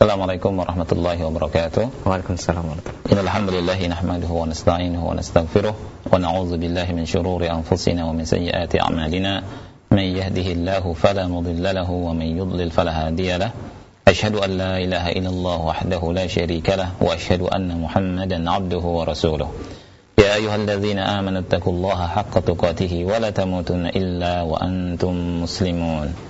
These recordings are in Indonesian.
Assalamualaikum warahmatullahi wabarakatuh. Waalaikumsalam warahmatullahi wabarakatuh. Alhamdulillah nahmaduhu wa nasta'inuhu wa nastaghfiruh wa na'udzu billahi min shururi anfusina wa min sayyiati a'malina. Man yahdihillahu fala mudilla lahu wa man yudlil fala hadiya lahu. Ashhadu an la ilaha illallah wahdahu la syarika lah wa ashhadu anna Muhammadan 'abduhu wa rasuluh. Ya ayyuhalladzina amanu taqullaha haqqa tuqatih wa la tamutunna illa wa antum muslimun.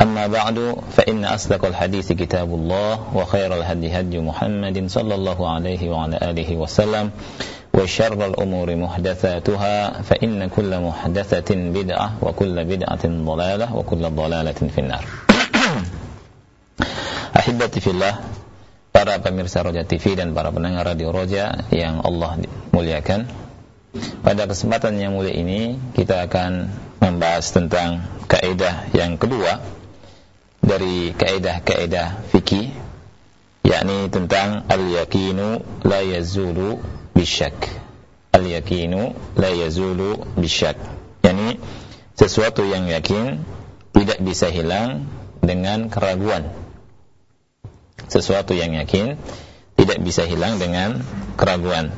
أما بعد فإن أصدق الحديث كتاب الله وخير الهدي هدي محمد صلى الله عليه وعلى آله وسلم وشر الأمور محدثاتها فإن كل محدثة بدعة وكل بدعة ضلالة وكل ضلالة في النار Ahibati fillah Para pemirsa Roja TV dan para pendengar Radio Roja Yang Allah muliakan Pada kesempatan yang mulia ini Kita akan membahas tentang Kaidah yang kedua dari kaidah-kaidah fikih yakni tentang al-yakinu la yazulu bisyak. Al-yakinu la yazulu bisyak. Yakni sesuatu yang yakin tidak bisa hilang dengan keraguan. Sesuatu yang yakin tidak bisa hilang dengan keraguan.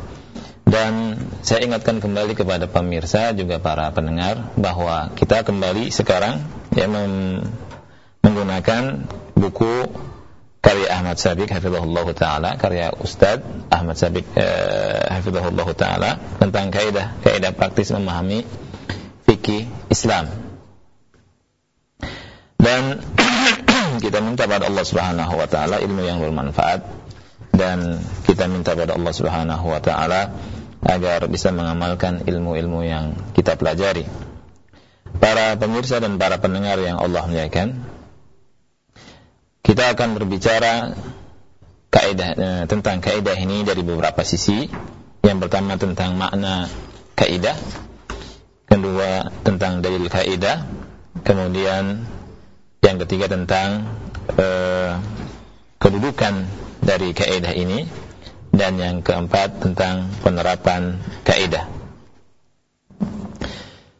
Dan saya ingatkan kembali kepada pemirsa juga para pendengar bahwa kita kembali sekarang ya mem menggunakan buku karya Ahmad Sabik hafizahullah taala karya Ustaz Ahmad Sabik eh, hafizahullah taala tentang kaidah kaidah praktis memahami fikih Islam dan kita minta pada Allah Subhanahu wa taala ilmu yang bermanfaat dan kita minta pada Allah Subhanahu wa taala agar bisa mengamalkan ilmu-ilmu yang kita pelajari. Para pemirsa dan para pendengar yang Allah muliakan, kita akan berbicara kaidah eh, tentang kaidah ini dari beberapa sisi. Yang pertama tentang makna kaidah, kedua tentang dalil kaidah, kemudian yang ketiga tentang eh, kedudukan dari kaidah ini dan yang keempat tentang penerapan kaidah.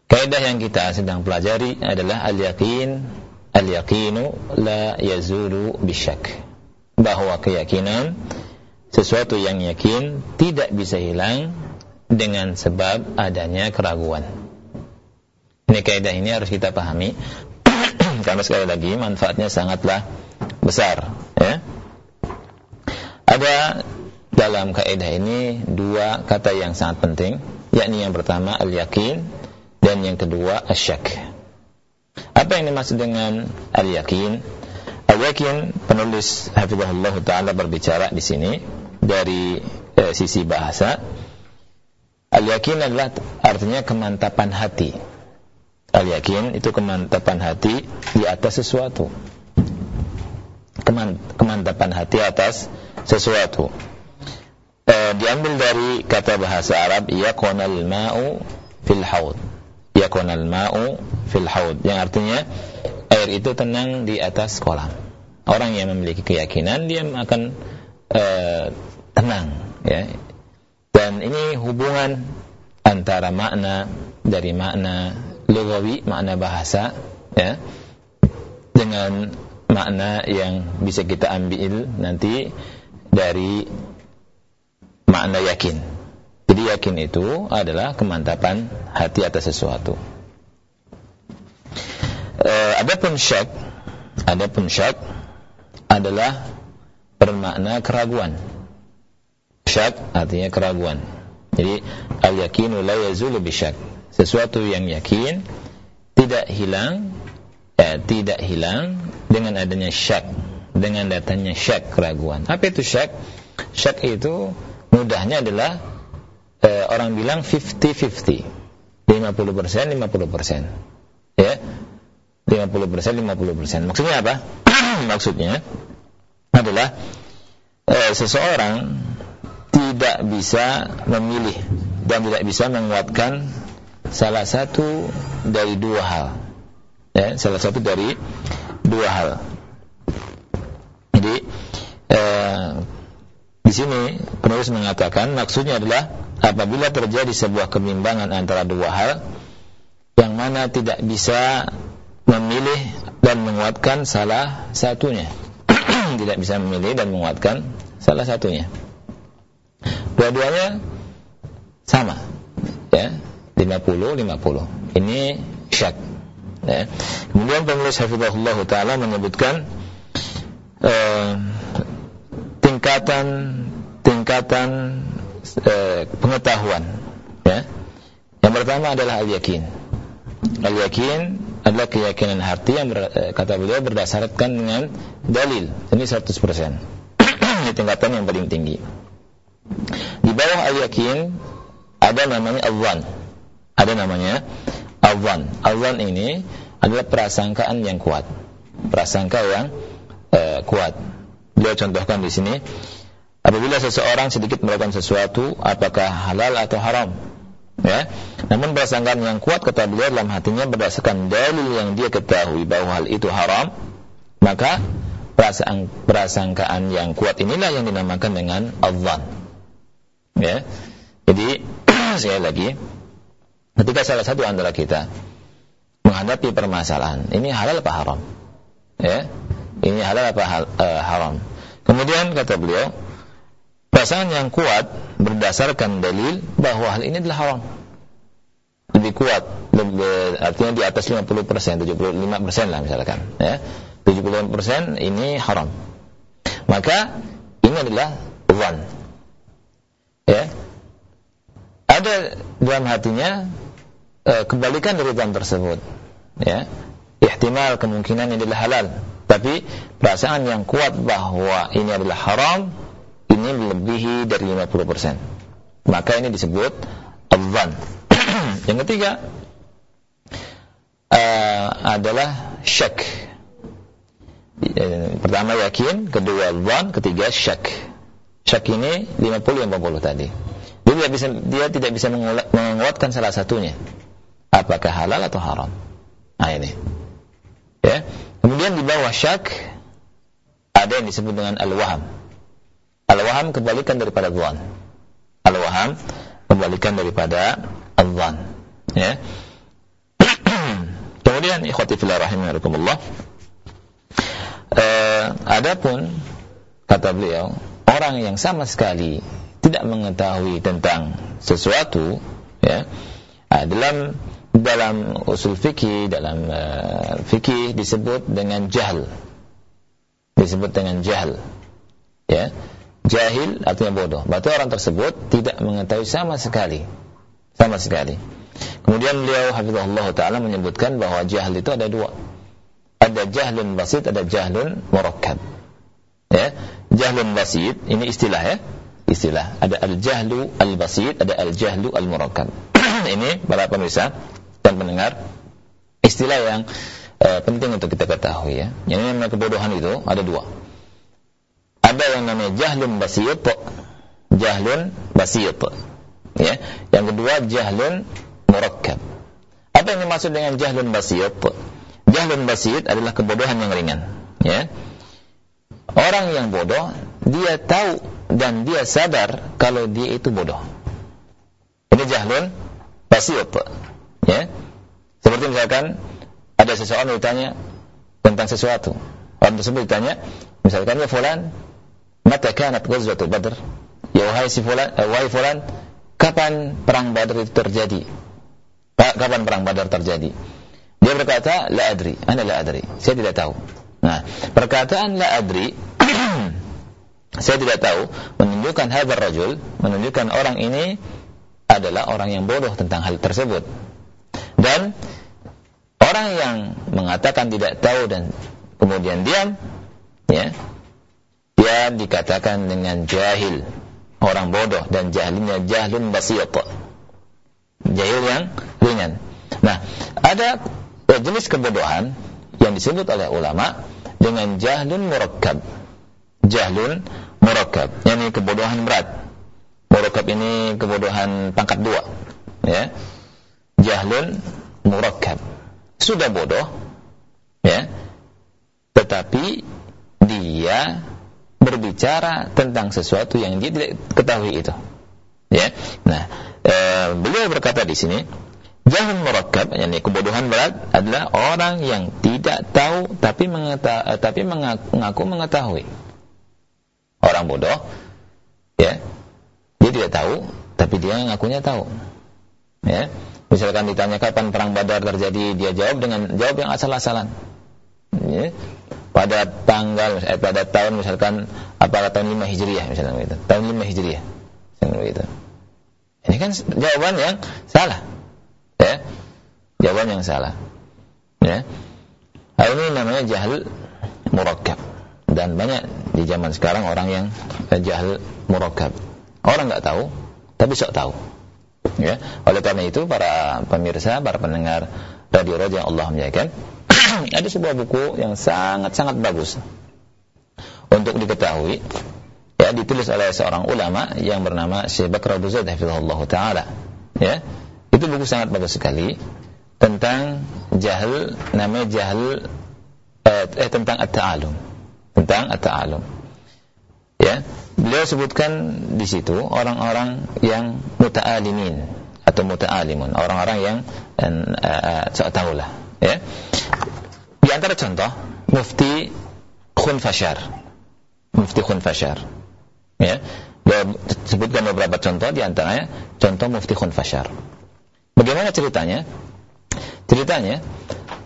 Kaidah yang kita sedang pelajari adalah al-yaqin al-yaqinu la yazulu bisyak bahwa keyakinan sesuatu yang yakin tidak bisa hilang dengan sebab adanya keraguan. Ini kaidah ini harus kita pahami karena sekali lagi manfaatnya sangatlah besar ya. Ada dalam kaidah ini dua kata yang sangat penting yakni yang pertama al-yakin dan yang kedua asyak. Apa yang dimaksud dengan al-yakin? Al-yakin penulis hafizahullah taala berbicara di sini dari eh, sisi bahasa. Al-yakin adalah artinya kemantapan hati. Al-yakin itu kemantapan hati di atas sesuatu. kemantapan hati atas sesuatu. Eh, diambil dari kata bahasa Arab yaqonal ma'u fil haud yakunal ma'u fil haud yang artinya air itu tenang di atas kolam. Orang yang memiliki keyakinan dia akan uh, tenang ya. Dan ini hubungan antara makna dari makna lugawi, makna bahasa ya dengan makna yang bisa kita ambil nanti dari makna yakin. Jadi yakin itu adalah kemantapan hati atas sesuatu. E, adapun syak, adapun syak adalah bermakna keraguan. Syak artinya keraguan. Jadi al-yakinu la yazulu bisyak. Sesuatu yang yakin tidak hilang ya, tidak hilang dengan adanya syak, dengan datanya syak keraguan. Apa itu syak? Syak itu mudahnya adalah eh, orang bilang 50-50. 50%, 50%. Ya. 50%, 50%. Maksudnya apa? Maksudnya adalah eh, seseorang tidak bisa memilih dan tidak bisa menguatkan salah satu dari dua hal. Ya, salah satu dari dua hal. Jadi eh, di sini penulis mengatakan maksudnya adalah apabila terjadi sebuah kebimbangan antara dua hal yang mana tidak bisa memilih dan menguatkan salah satunya. tidak bisa memilih dan menguatkan salah satunya. Dua-duanya sama. Ya, 50 50. Ini syak. Ya. Kemudian penulis Hafizahullah taala menyebutkan eh, tingkatan tingkatan eh, pengetahuan ya. Yang pertama adalah al-yakin. Al-yakin adalah keyakinan hati yang ber, eh, kata beliau berdasarkan dengan dalil. Ini 100%. Ini tingkatan yang paling tinggi. Di bawah al-yakin ada namanya al-wan. Ada namanya al-wan. Al-wan ini adalah prasangkaan yang kuat. Prasangka yang uh, kuat. Beliau contohkan di sini apabila seseorang sedikit melakukan sesuatu apakah halal atau haram ya namun prasangkaan yang kuat kata beliau dalam hatinya berdasarkan dalil yang dia ketahui bahwa hal itu haram maka perasaan prasangkaan yang kuat inilah yang dinamakan dengan adzan Ya. Jadi sekali lagi ketika salah satu antara kita menghadapi permasalahan, ini halal apa haram? Ya. Ini halal apa hal, uh, haram? Kemudian kata beliau, perasaan yang kuat berdasarkan dalil bahwa hal ini adalah haram. Lebih kuat, lebih, artinya di atas 50%, 75% lah misalkan, ya. 75% ini haram. Maka ini adalah one ya ada dalam hatinya e, kebalikan dari zan tersebut ya ihtimal kemungkinan ini adalah halal tapi perasaan yang kuat bahwa ini adalah haram ini melebihi dari 50% maka ini disebut adzan yang ketiga uh, adalah syak pertama yakin kedua zan ketiga syak Syak ini 50 yang 50 tadi. Dia tidak bisa dia tidak bisa menguatkan salah satunya. Apakah halal atau haram? Nah ini. Ya. Kemudian di bawah syak ada yang disebut dengan al-waham. Al-waham kebalikan daripada dhan. Al-waham kebalikan daripada al-dhan. Ya. Kemudian ikhwati fillah rahimakumullah. Eh, adapun kata beliau orang yang sama sekali tidak mengetahui tentang sesuatu ya ah, dalam dalam usul fikih dalam uh, fikih disebut dengan jahil disebut dengan jahil ya jahil artinya bodoh. Berarti orang tersebut tidak mengetahui sama sekali. Sama sekali. Kemudian beliau hafizahullah taala menyebutkan bahwa jahil itu ada dua. Ada jahlun basit ada jahlun murakkab. Ya jahlun basit ini istilah ya. Istilah. Ada al-jahlu al-basit ada al-jahlu al-murakkab. Ini para pemirsa dan pendengar istilah yang uh, penting untuk kita ketahui ya. Yang namanya kebodohan itu ada dua ada yang namanya jahlun basit jahlun basit ya yang kedua jahlun murakkab apa yang dimaksud dengan jahlun basit jahlun basit adalah kebodohan yang ringan ya Orang yang bodoh, dia tahu dan dia sadar kalau dia itu bodoh. Ini jahlun basit. Ya. Seperti misalkan ada seseorang ditanya tentang sesuatu. Orang tersebut ditanya, misalkan ya fulan, mata kanat ghazwatu Badr? Ya wahai si fulan, eh, wahai fulan, kapan perang Badar itu terjadi? Kapan perang Badar terjadi? Dia berkata, la adri, ana la adri. Saya tidak tahu. Nah, perkataan la adri saya tidak tahu menunjukkan hadar rajul, menunjukkan orang ini adalah orang yang bodoh tentang hal tersebut. Dan orang yang mengatakan tidak tahu dan kemudian diam, ya, dia dikatakan dengan jahil, orang bodoh dan jahilnya jahlun basit. Jahil yang ringan. Nah, ada jenis kebodohan yang disebut oleh ulama dengan jahlun murakkab. Jahlun murakkab, yakni kebodohan berat. Murakkab ini kebodohan pangkat dua, ya. Jahlun murakkab. Sudah bodoh, ya. Tetapi dia berbicara tentang sesuatu yang dia tidak ketahui itu. Ya. Nah, e, beliau berkata di sini, Jahil murakkab, yakni kebodohan berat adalah orang yang tidak tahu tapi eh, tapi mengaku, mengetahui. Orang bodoh, ya, dia tidak tahu tapi dia ngakunya tahu. Ya, misalkan ditanya kapan perang Badar terjadi, dia jawab dengan jawab yang asal-asalan. Ya, pada tanggal eh, pada tahun misalkan apakah tahun 5 Hijriah misalnya begitu. Tahun 5 Hijriah. Misalnya begitu. Ini kan jawaban yang salah ya jawaban yang salah ya hal ini namanya jahil murakkab dan banyak di zaman sekarang orang yang jahil murakkab orang nggak tahu tapi sok tahu ya oleh karena itu para pemirsa para pendengar radio radio yang Allah muliakan ada sebuah buku yang sangat-sangat bagus untuk diketahui ya ditulis oleh seorang ulama yang bernama Syekh Bakr Abu Zaid taala ya itu buku sangat bagus sekali tentang jahil namanya jahil eh, eh tentang at-ta'alum. Tentang at-ta'alum. Ya, beliau sebutkan di situ orang-orang yang muta'alimin atau muta'alimun, orang-orang yang uh, uh, tahu lah, ya. Antara contoh Mufti Khunfashar. Mufti Khunfashar. Ya. Dia sebutkan beberapa contoh di antaranya contoh Mufti Khunfashar. Bagaimana ceritanya? Ceritanya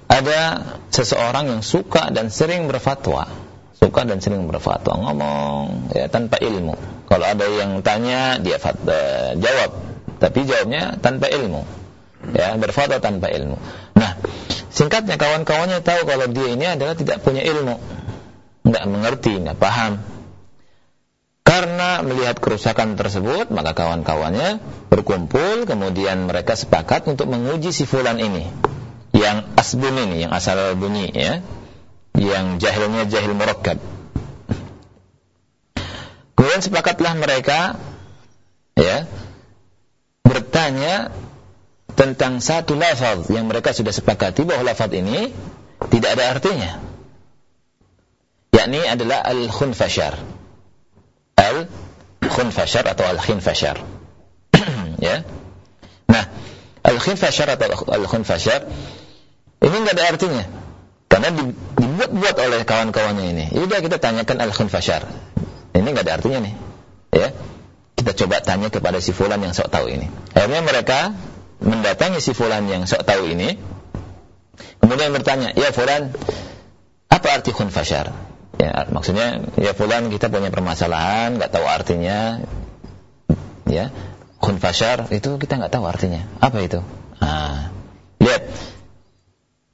ada seseorang yang suka dan sering berfatwa, suka dan sering berfatwa, ngomong ya tanpa ilmu. Kalau ada yang tanya dia fatwa, eh, jawab, tapi jawabnya tanpa ilmu. Ya, berfatwa tanpa ilmu. Nah, singkatnya kawan-kawannya tahu kalau dia ini adalah tidak punya ilmu. Enggak mengerti, enggak paham. Karena melihat kerusakan tersebut, maka kawan-kawannya berkumpul, kemudian mereka sepakat untuk menguji si fulan ini. Yang asbun ini, yang asal bunyi ya. Yang jahilnya jahil murakkab. Kemudian sepakatlah mereka ya bertanya tentang satu lafaz yang mereka sudah sepakati bahwa lafaz ini tidak ada artinya. Yakni adalah al-khunfashar al-khunfashar atau al-khinfashar. ya. Nah, al-khinfashar atau al-khunfashar ini enggak ada artinya. Karena dibuat-buat oleh kawan-kawannya ini. Jadi kita tanyakan al-khinfashar. Ini enggak ada artinya nih. Ya. Kita coba tanya kepada si fulan yang sok tahu ini. Akhirnya mereka mendatangi si fulan yang sok tahu ini. Kemudian bertanya, "Ya fulan, apa arti khunfashar?" Ya, maksudnya ya fulan kita punya permasalahan, nggak tahu artinya. Ya, khunfashar itu kita nggak tahu artinya. Apa itu? Nah, lihat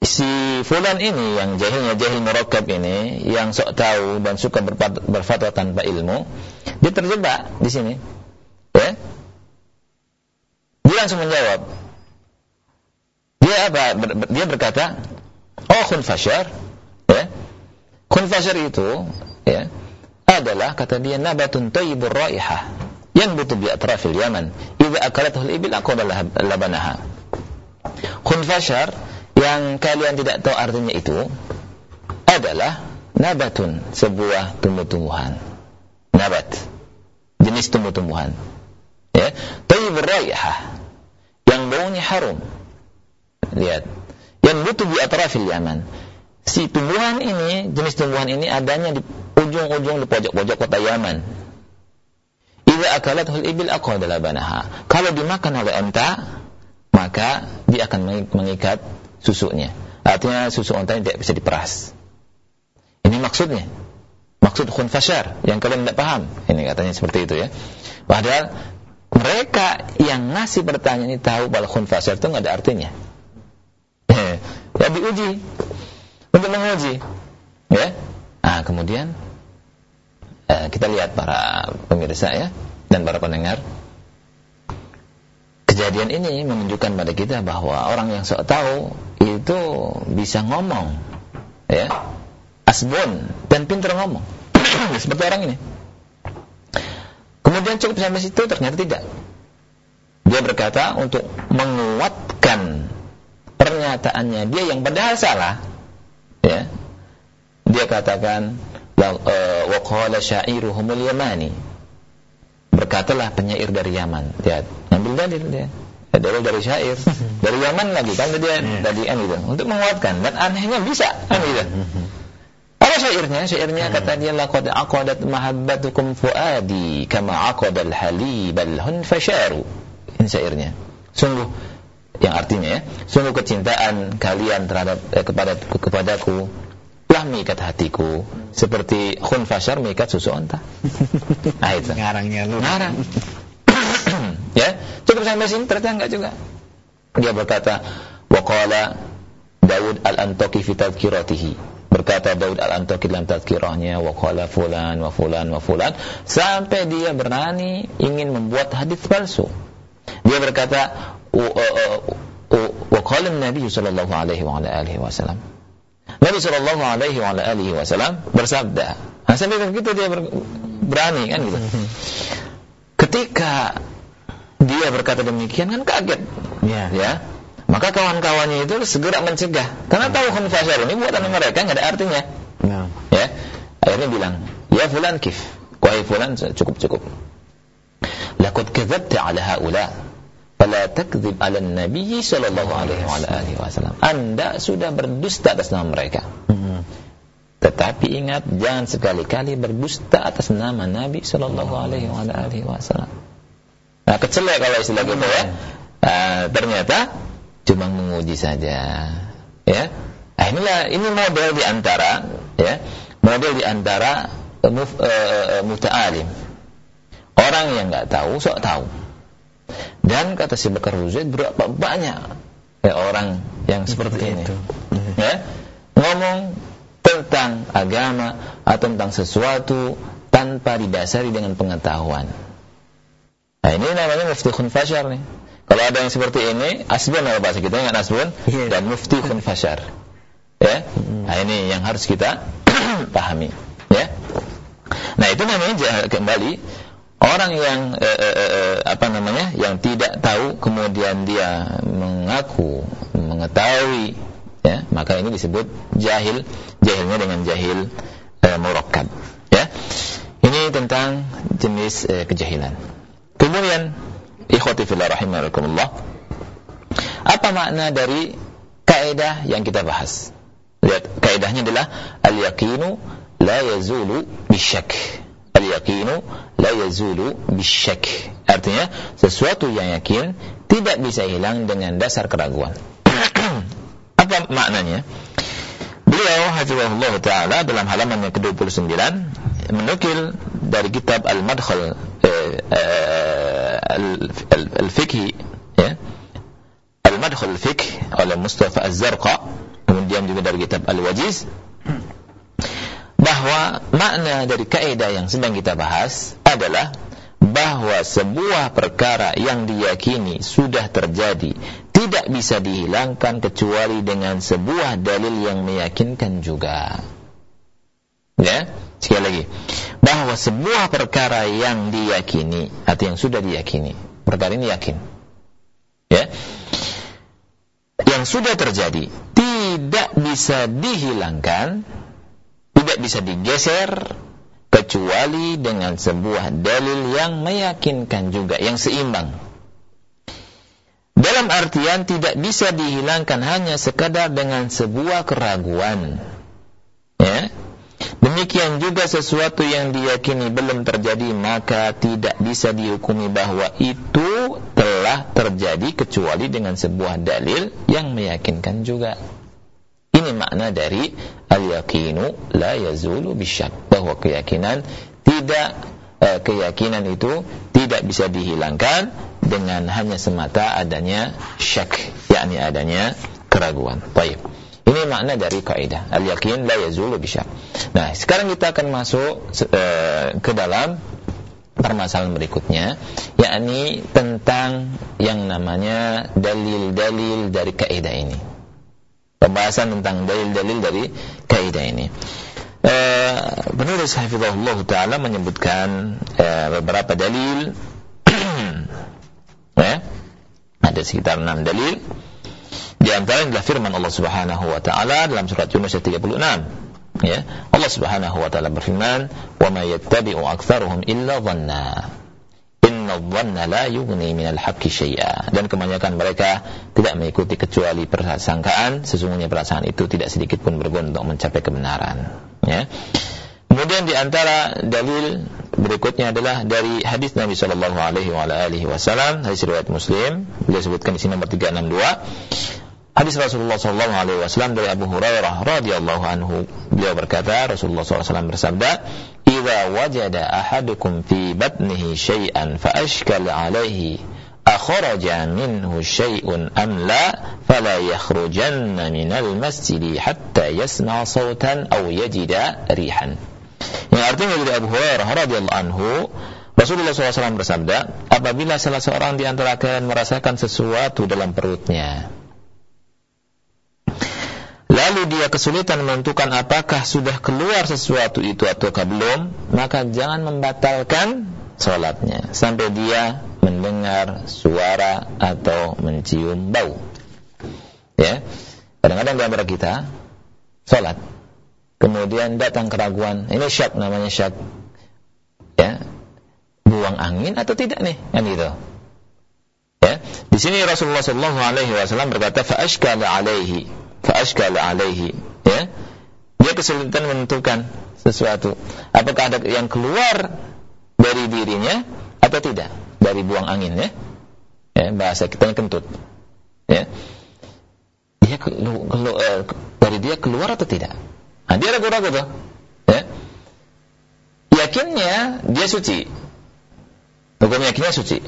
si fulan ini yang jahilnya jahil murakkab ini yang sok tahu dan suka berfatwa tanpa ilmu, dia terjebak di sini. Dia langsung menjawab. Dia apa? Dia berkata, "Oh khunfashar." Ya Khunfashar itu ya adalah kata dia nabatun tayyibur raihah yang butuh di atrafil Yaman. Idza akalathu al-ibil aqada labanaha. Khunfashar yang kalian tidak tahu artinya itu adalah nabatun, sebuah tumbuh-tumbuhan. Nabat. Jenis tumbuh-tumbuhan. Ya, tayyibur raihah baunya harum. Lihat. Yang butuh di atrafil Yaman si tumbuhan ini, jenis tumbuhan ini adanya di ujung-ujung di pojok-pojok kota Yaman. Idza akalathul ibil aqada labanaha. Kalau dimakan oleh unta, maka dia akan mengikat susunya. Artinya susu unta tidak bisa diperas. Ini maksudnya. Maksud khunfashar yang kalian tidak paham. Ini katanya seperti itu ya. Padahal mereka yang ngasih pertanyaan ini tahu bahwa khunfashar itu nggak ada artinya. ya diuji untuk menguji. Ya. Nah, kemudian eh, kita lihat para pemirsa ya dan para pendengar kejadian ini menunjukkan pada kita bahwa orang yang sok tahu itu bisa ngomong ya asbun dan pintar ngomong seperti orang ini Kemudian cukup sampai situ ternyata tidak. Dia berkata untuk menguatkan pernyataannya dia yang padahal salah. Ya. Dia katakan eh, wa qala syairuhumul yamani. Berkatalah penyair dari Yaman. Dia ngambil dalil dia. Dalil dari syair. Dari Yaman lagi kan dia yeah. tadi kan gitu. Untuk menguatkan dan anehnya bisa kan gitu. Apa syairnya? Syairnya hmm. kata dia laqad aqadat mahabbatukum fuadi kama aqadal halibal hunfasharu ini syairnya. Sungguh yang artinya ya, sungguh kecintaan kalian terhadap eh, kepada kepadaku telah mengikat hatiku seperti khunfashar mengikat susu onta. Nah itu. Ngarangnya lu. Ngarang. ya, cukup sampai sini ternyata enggak juga. Dia berkata, waqala Daud al-Antoki fi tadhkiratihi. Berkata Daud al-Antoki dalam tadhkirahnya, waqala fulan wa fulan wa fulan sampai dia berani ingin membuat hadis palsu dia berkata, wa qala Nabi sallallahu alaihi wa ala alihi wasallam. Nabi sallallahu alaihi wa ala alihi wasallam bersabda. Nah, sampai begitu dia berani kan gitu. Ketika dia berkata demikian kan kaget. Ya. ya. Maka kawan-kawannya itu segera mencegah. Karena tahu khunfasar ini buatan mereka nggak ada artinya. Ya. ya. Akhirnya bilang, "Ya fulan kif." Wahai fulan cukup cukup. Laqad kadzabta ala haula fala takdzib 'ala nabi sallallahu alaihi wa alihi wasallam. Anda sudah berdusta atas nama mereka. Hmm. Tetapi ingat jangan sekali-kali berdusta atas nama Nabi sallallahu alaihi wasallam. Nah, kecelek kalau istilah gitu ya. Uh, ternyata cuma menguji saja. Ya. Nah, inilah ini model di antara ya, model di antara uh, uh, muta'alim. Orang yang nggak tahu sok tahu. Dan kata si Bakar Zaid berapa banyak ya, orang yang seperti ini. Ya, ngomong tentang agama atau tentang sesuatu tanpa didasari dengan pengetahuan. Nah, ini namanya mufti khunfashar nih. Kalau ada yang seperti ini, asbun apa bahasa kita ingat asbun? Yeah. dan mufti khunfashar. Ya. Nah, ini yang harus kita pahami, ya. Nah, itu namanya kembali. Orang yang eh, eh, eh, eh, apa namanya yang tidak tahu kemudian dia mengaku mengetahui ya? Maka ini disebut jahil. Jahilnya dengan jahil eh, murakkab. Ya? Ini tentang jenis eh, kejahilan. Kemudian ikhwati fillah apa makna dari kaidah yang kita bahas lihat kaidahnya adalah al yaqinu la yazulu bisyak al-yaqinu la yazulu bisyak. Artinya sesuatu yang yakin tidak bisa hilang dengan dasar keraguan. Apa maknanya? Beliau hafizahullah taala dalam halaman yang ke-29 menukil dari kitab Al-Madkhal Al-Fiqhi ya. Al-Madkhal Fiqh oleh Mustafa Az-Zarqa kemudian juga dari kitab Al-Wajiz bahwa makna dari kaidah yang sedang kita bahas adalah bahwa sebuah perkara yang diyakini sudah terjadi tidak bisa dihilangkan kecuali dengan sebuah dalil yang meyakinkan juga. Ya, sekali lagi. Bahwa sebuah perkara yang diyakini atau yang sudah diyakini, perkara ini yakin. Ya. Yang sudah terjadi tidak bisa dihilangkan tidak bisa digeser kecuali dengan sebuah dalil yang meyakinkan juga, yang seimbang. Dalam artian tidak bisa dihilangkan hanya sekadar dengan sebuah keraguan. Ya. Demikian juga sesuatu yang diyakini belum terjadi maka tidak bisa dihukumi bahwa itu telah terjadi kecuali dengan sebuah dalil yang meyakinkan juga. Ini makna dari al-yaqinu la yazulu bisyak bahwa keyakinan tidak eh, keyakinan itu tidak bisa dihilangkan dengan hanya semata adanya syak yakni adanya keraguan. Baik. Ini makna dari kaidah al-yaqin la yazulu bisyak. Nah, sekarang kita akan masuk eh, ke dalam permasalahan berikutnya yakni tentang yang namanya dalil-dalil dari kaidah ini pembahasan tentang dalil-dalil dari kaidah ini. eh, penulis Hafizahullah Ta'ala menyebutkan eh, beberapa dalil ya, ada sekitar enam dalil di antara adalah firman Allah Subhanahu wa taala dalam surat Yunus ayat 36 ya. Allah Subhanahu wa taala berfirman wa may yattabi'u aktsaruhum illa dhanna. Inna dhanna la yughni minal haqqi syai'a dan kebanyakan mereka tidak mengikuti kecuali persangkaan. Sesungguhnya perasaan itu tidak sedikit pun berguna untuk mencapai kebenaran. Ya. Kemudian di antara dalil berikutnya adalah dari hadis Nabi Shallallahu Alaihi Wasallam hadis riwayat Muslim. Beliau sebutkan di sini nomor 362 Hadis Rasulullah sallallahu alaihi wasallam dari Abu Hurairah radhiyallahu anhu beliau berkata Rasulullah SAW bersabda "Idza wajada ahadukum fi batnihi syai'an fa ashkal alaihi akhraja minhu syai'un am la fala yakhrujanna minal masjid hatta yasma' sautan aw yajida rihan." Yang artinya dari Abu Hurairah radhiyallahu anhu Rasulullah SAW bersabda, apabila salah seorang di antara kalian merasakan sesuatu dalam perutnya, lalu dia kesulitan menentukan apakah sudah keluar sesuatu itu ataukah belum, maka jangan membatalkan sholatnya sampai dia mendengar suara atau mencium bau. Ya, kadang-kadang di antara kita sholat, kemudian datang keraguan, ini syak namanya syak, ya, buang angin atau tidak nih, kan gitu. Ya, di sini Rasulullah Wasallam berkata, faashkala alaihi fa'ashkal alaihi. Ya? Dia kesulitan menentukan sesuatu. Apakah ada yang keluar dari dirinya atau tidak? Dari buang angin ya, ya bahasa kita kentut. Ya? Dia kelu, kelu, eh, dari dia keluar atau tidak? Nah, dia ragu-ragu tuh. Ya? Yakinnya dia suci. Hukum yakinnya suci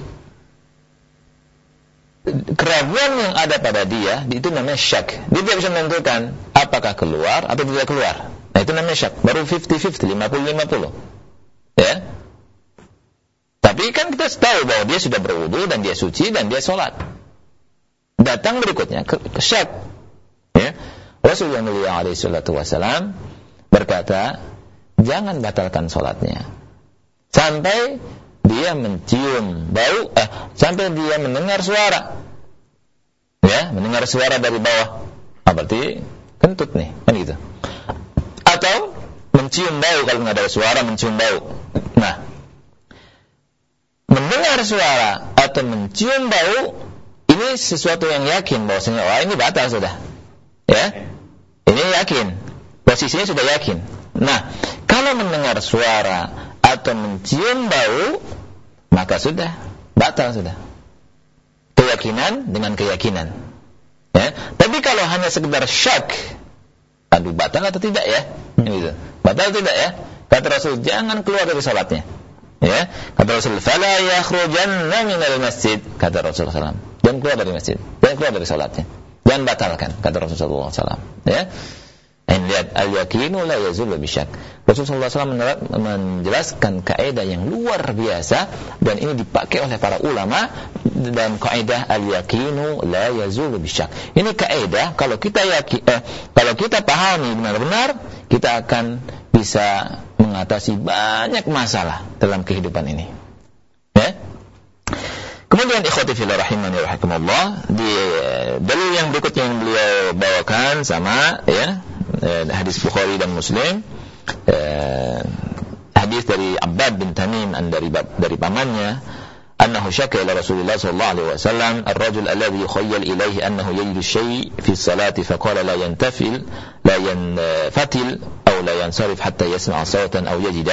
keraguan yang ada pada dia itu namanya syak. Dia tidak bisa menentukan apakah keluar atau tidak keluar. Nah itu namanya syak. Baru 50-50, 50-50. Ya. Tapi kan kita tahu bahwa dia sudah berwudu dan dia suci dan dia sholat. Datang berikutnya ke, ke syak. Ya. Rasulullah Mulia alaihissalatu wassalam berkata, jangan batalkan sholatnya. Sampai dia mencium bau eh, sampai dia mendengar suara. Ya mendengar suara dari bawah. Nah, berarti kentut nih kan gitu. Atau mencium bau kalau nggak ada suara mencium bau. Nah mendengar suara atau mencium bau ini sesuatu yang yakin bahwasanya wah ini batal sudah. Ya ini yakin. Posisinya sudah yakin. Nah kalau mendengar suara atau mencium bau maka sudah batal sudah. Keyakinan dengan keyakinan. Ya. Tapi kalau hanya sekedar syak aduh batal atau tidak ya? Gitu. batal tidak ya? Kata Rasul jangan keluar dari salatnya. Ya. Kata Rasul fala yakhrujanna minal masjid. Kata Rasul SAW jangan keluar dari masjid. Jangan keluar dari salatnya. Jangan batalkan kata Rasulullah SAW ya dan lihat al-yakinu la yazulu bisyak. Rasulullah SAW menjelaskan kaidah yang luar biasa dan ini dipakai oleh para ulama dalam kaidah al-yakinu la yazulu bisyak. Ini kaidah kalau kita yakin eh, kalau kita pahami benar-benar kita akan bisa mengatasi banyak masalah dalam kehidupan ini. Ya? Kemudian ikhwati fillah rahimani rahimakumullah di eh, dalil yang berikutnya yang beliau bawakan sama ya hadis Bukhari dan Muslim eh, hadis dari Abbad bin Tamim dari dari pamannya أنه شكى إلى رسول الله صلى الله عليه وسلم الرجل الذي يخيل إليه أنه يجد الشيء في الصلاة فقال لا ينتفل لا ينفتل أو لا ينصرف حتى يسمع صوتا أو يجد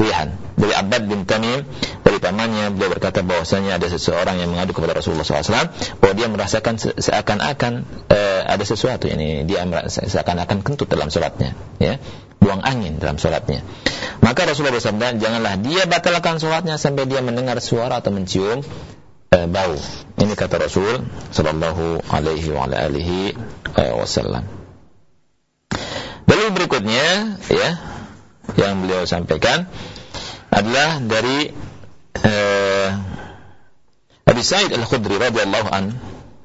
rihan dari Abbad bin Tamim dari pamannya beliau berkata bahwasanya ada seseorang yang mengadu kepada Rasulullah SAW bahwa dia merasakan seakan-akan uh, ada sesuatu. Ini dia seakan-akan kentut dalam sholatnya ya. Buang angin dalam sholatnya. Maka Rasulullah bersabda janganlah dia batalkan sholatnya sampai dia mendengar suara atau mencium uh, bau. Ini kata Rasul Sallallahu Alaihi wa alihi eh, Wasallam. Dalil berikutnya ya yang beliau sampaikan adalah dari uh, Abi Sa'id Al-Khudri radhiyallahu an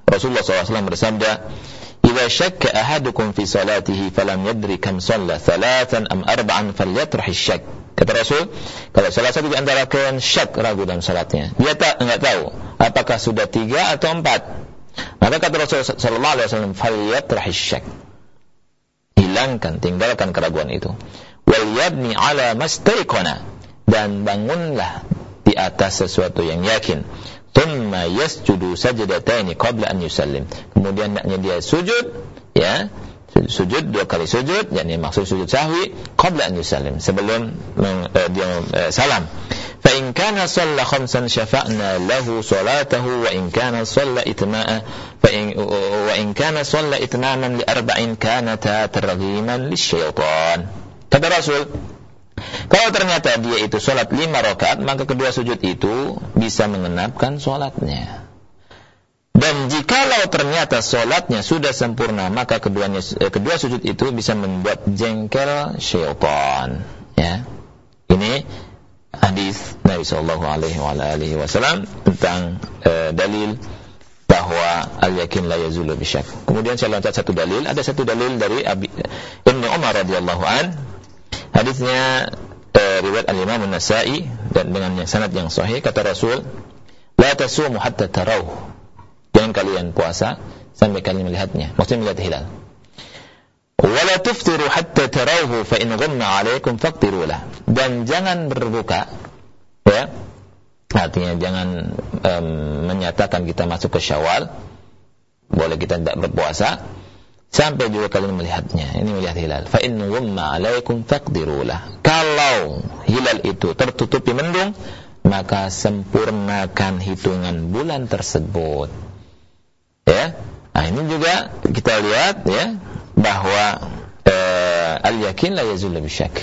Rasulullah SAW bersabda "Idza syakka ahadukum fi salatihi falam yadri kam shalla thalathan am arba'an falyatrah syak." Kata Rasul, kalau salah satu di antara kalian syak ragu dalam salatnya, dia tak enggak tahu apakah sudah tiga atau empat. Maka kata Rasul sallallahu alaihi wasallam, "Falyatrah syak." Hilangkan, tinggalkan keraguan itu. Wal yabni ala mastaiqana dan bangunlah di atas sesuatu yang yakin. Thumma yasjudu sajdataini qabla an yusallim. Kemudian hendaknya dia sujud, ya, sujud dua kali sujud yakni maksud sujud sahwi qabla an yusallim sebelum uh, dia uh, salam fa in kana shalla khamsan syafa'na lahu salatahu wa in kana shalla itma'a fa in wa in kana shalla itmaman li arba'in kanata targhiman lisyaitan kata Rasul kalau ternyata dia itu sholat lima rakaat, maka kedua sujud itu bisa mengenapkan sholatnya. Dan jikalau ternyata solatnya sudah sempurna, maka keduanya, eh, kedua sujud itu bisa membuat jengkel syaitan. Ya. Ini hadis Nabi Shallallahu Alaihi Wasallam tentang eh, dalil bahwa al yakin la yazulu bisyak. Kemudian saya loncat satu dalil, ada satu dalil dari Abi, Ibnu Umar radhiyallahu an. Hadisnya eh, riwayat Al Imam An-Nasa'i dan dengan sanad yang sahih kata Rasul, "La tasumu hatta tarau." Jangan kalian puasa sampai kalian melihatnya. Maksudnya melihat hilal. Wala tuftiru hatta tarawhu fa in ghamma 'alaikum faqtiru lah. Dan jangan berbuka ya. Artinya jangan um, menyatakan kita masuk ke Syawal. Boleh kita tidak berpuasa sampai juga kalian melihatnya. Ini melihat hilal. Fa in ghamma 'alaikum faqdiru lah. Kalau hilal itu tertutupi mendung, maka sempurnakan hitungan bulan tersebut. Ya. Nah, ini juga kita lihat ya bahwa eh, al-yakin la yazul bisyak.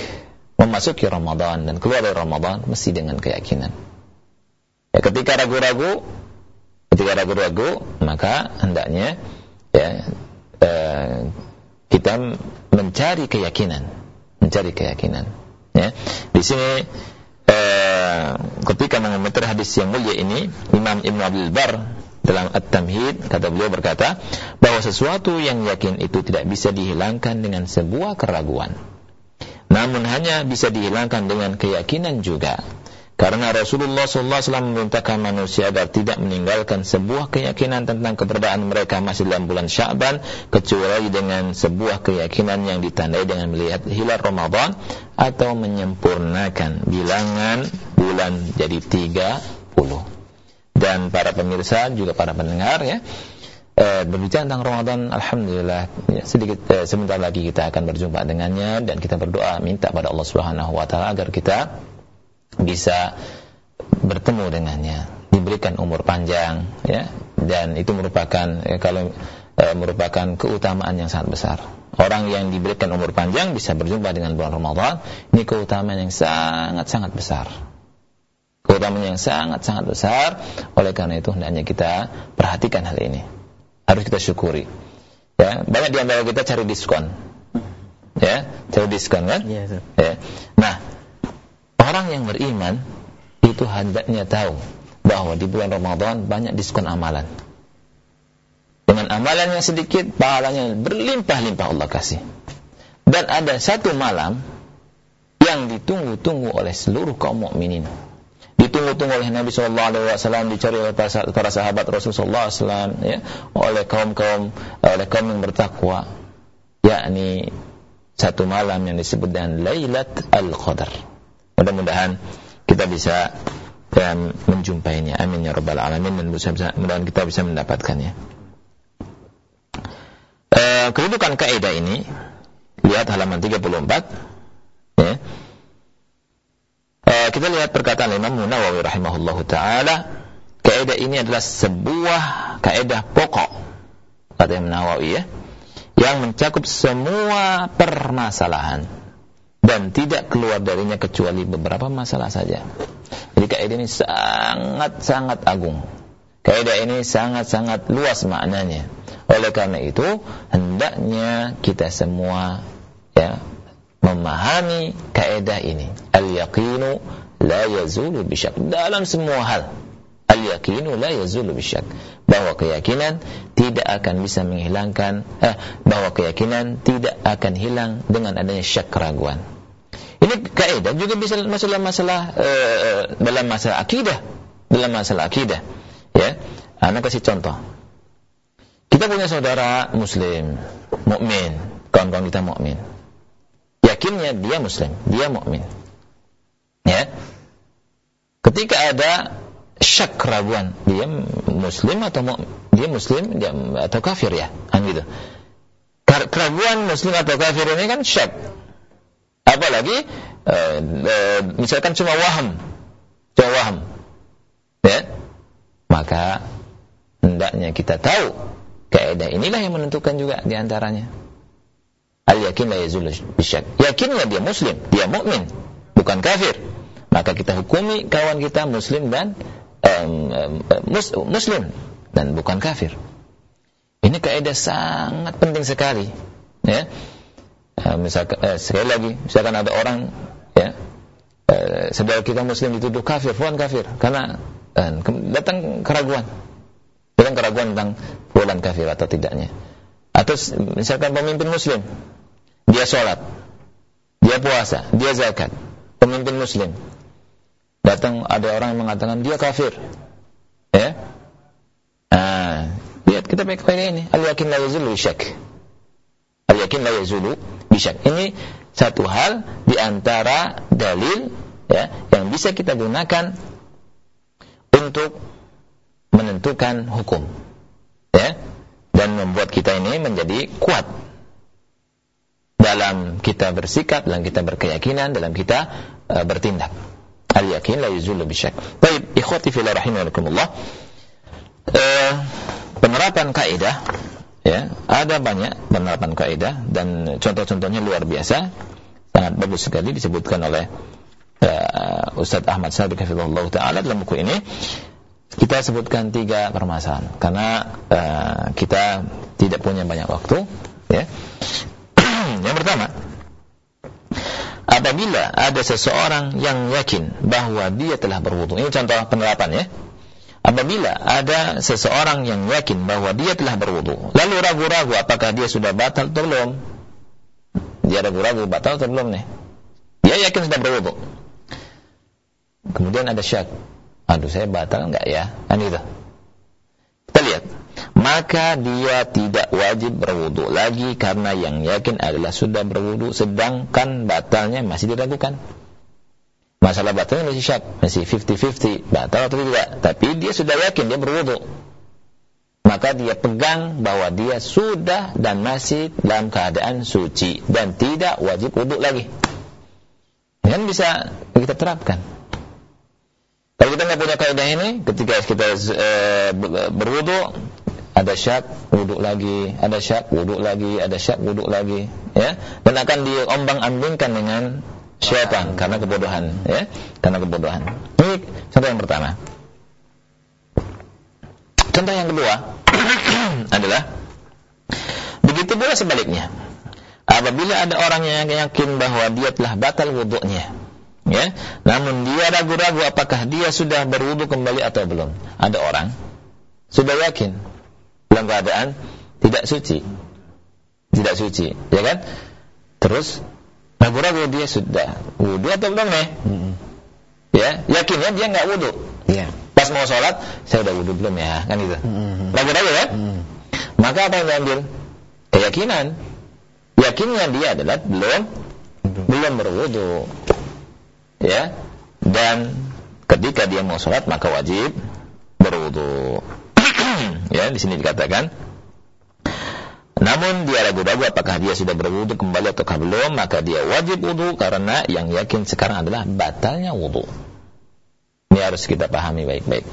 Memasuki Ramadan dan keluar dari Ramadan mesti dengan keyakinan. Ya, ketika ragu-ragu, ketika ragu-ragu, maka hendaknya ya eh, kita mencari keyakinan, mencari keyakinan. Ya. Di sini eh, ketika mengomentari hadis yang mulia ini, Imam Ibn Abdul Bar dalam At-Tamhid kata beliau berkata bahwa sesuatu yang yakin itu tidak bisa dihilangkan dengan sebuah keraguan namun hanya bisa dihilangkan dengan keyakinan juga karena Rasulullah SAW memerintahkan manusia agar tidak meninggalkan sebuah keyakinan tentang keberadaan mereka masih dalam bulan Sya'ban kecuali dengan sebuah keyakinan yang ditandai dengan melihat hilal Ramadan atau menyempurnakan bilangan bulan jadi 30 dan para pemirsa juga para pendengar ya e, berbicara tentang Ramadan alhamdulillah ya, sedikit e, sebentar lagi kita akan berjumpa dengannya dan kita berdoa minta pada Allah Subhanahu wa taala agar kita bisa bertemu dengannya diberikan umur panjang ya dan itu merupakan ya, kalau e, merupakan keutamaan yang sangat besar orang yang diberikan umur panjang bisa berjumpa dengan bulan Ramadan ini keutamaan yang sangat sangat besar keutamaan yang sangat-sangat besar. Oleh karena itu hendaknya kita perhatikan hal ini. Harus kita syukuri. Ya, banyak di antara kita cari diskon. Ya, cari diskon kan? Iya, ya. Nah, orang yang beriman itu hendaknya tahu bahwa di bulan Ramadan banyak diskon amalan. Dengan amalan yang sedikit, pahalanya berlimpah-limpah Allah kasih. Dan ada satu malam yang ditunggu-tunggu oleh seluruh kaum mukminin ditunggu-tunggu oleh Nabi Shallallahu Alaihi Wasallam dicari oleh para sahabat Rasulullah SAW ya oleh kaum kaum oleh kaum yang bertakwa yakni satu malam yang disebut dengan Lailat Al-Qadar mudah-mudahan kita bisa ya, menjumpainya. Amin ya rabbal alamin. Dan mudah-mudahan kita bisa mendapatkannya. E, kedudukan kaidah ini lihat halaman 34 ya. Eh, kita lihat perkataan Imam Nawawi rahimahullahu taala, kaidah ini adalah sebuah kaidah pokok. Kata Imam Nawawi ya, yang mencakup semua permasalahan dan tidak keluar darinya kecuali beberapa masalah saja. Jadi kaidah ini sangat-sangat agung. Kaidah ini sangat-sangat luas maknanya. Oleh karena itu, hendaknya kita semua ya memahami kaidah ini. Al-yaqinu la yazulu bisyak. Dalam semua hal. Al Al-yaqinu la yazulu bisyak. Bahwa keyakinan tidak akan bisa menghilangkan eh, bahwa keyakinan tidak akan hilang dengan adanya syak keraguan. Ini kaidah juga bisa masalah-masalah eh, dalam masalah akidah, dalam masalah akidah. Ya. Anak kasih contoh. Kita punya saudara muslim, mukmin, kawan-kawan kita mukmin. Yakinnya dia muslim, dia mukmin. Ya. Ketika ada syak keraguan dia muslim atau dia muslim dia, atau kafir ya? Kan gitu. Keraguan muslim atau kafir ini kan syak. Apalagi uh, uh, misalkan cuma waham. Cuma waham. Ya? Maka hendaknya kita tahu kaidah inilah yang menentukan juga di antaranya al yakin la yazul bisyak. Yakinnya dia muslim dia mukmin bukan kafir. Maka kita hukumi kawan kita muslim dan muslim dan bukan kafir. Ini kaidah sangat penting sekali. Ya. Uh, misalkan eh, sekali lagi, misalkan ada orang ya eh, saudara kita muslim dituduh kafir, bukan kafir karena eh, datang keraguan. Datang keraguan tentang bulan kafir atau tidaknya. Atau misalkan pemimpin muslim dia sholat, dia puasa, dia zakat, pemimpin muslim datang ada orang yang mengatakan dia kafir. Ya. Nah, lihat kita pakai kaidah ini, al yakin la yazulu syak. Al yakin la yazulu bisyak. Ini satu hal di antara dalil ya yang bisa kita gunakan untuk menentukan hukum. Ya. Dan membuat kita ini menjadi kuat dalam kita bersikap, dalam kita berkeyakinan, dalam kita uh, bertindak al-yakin la yuzulu bisyak. Baik, ikhwati fillah rahimakumullah. Eh, penerapan kaidah ya, ada banyak penerapan kaidah dan contoh-contohnya luar biasa. Sangat bagus sekali disebutkan oleh uh, Ustaz Ahmad Sadiq hafizahullah taala dalam buku ini. Kita sebutkan tiga permasalahan karena uh, kita tidak punya banyak waktu ya. Yang pertama, apabila ada seseorang yang yakin bahwa dia telah berwudu. Ini contoh penerapan ya. Apabila ada seseorang yang yakin bahwa dia telah berwudu, lalu ragu-ragu apakah dia sudah batal atau belum? Dia ragu-ragu batal atau belum nih? Dia yakin sudah berwudu. Kemudian ada syak. Aduh, saya batal enggak ya? Kan gitu. Kita lihat maka dia tidak wajib berwudu lagi karena yang yakin adalah sudah berwudu sedangkan batalnya masih diragukan. Masalah batalnya masih syak, masih 50-50, batal atau tidak. Tapi dia sudah yakin dia berwudu. Maka dia pegang bahwa dia sudah dan masih dalam keadaan suci dan tidak wajib wudhu lagi. Dan bisa kita terapkan. Kalau kita nggak punya kaidah ini, ketika kita e, berwudu, ada syak wuduk lagi, ada syak wuduk lagi, ada syak wuduk lagi, ya. Dan akan diombang-ambingkan dengan syaitan karena kebodohan, ya. Karena kebodohan. Ini contoh yang pertama. Contoh yang kedua adalah begitu pula sebaliknya. Apabila ada orang yang yakin bahwa dia telah batal wuduknya, ya, namun dia ragu-ragu apakah dia sudah berwuduk kembali atau belum. Ada orang sudah yakin dalam keadaan tidak suci. Tidak suci, ya kan? Terus ragu-ragu dia sudah wudhu atau belum nih? Hmm. Ya, yakinnya dia nggak wudhu. Yeah. Pas mau sholat, saya udah wudhu belum ya? Kan itu. Hmm. Ragu-ragu kan? Hmm. Maka apa yang diambil? Keyakinan. Yakinnya dia adalah belum belum berwudhu. Ya. Dan ketika dia mau sholat maka wajib berwudhu. Ya, di sini dikatakan namun dia ragu-ragu apakah dia sudah berwudu kembali ataukah belum, maka dia wajib wudu karena yang yakin sekarang adalah batalnya wudu. Ini harus kita pahami baik-baik.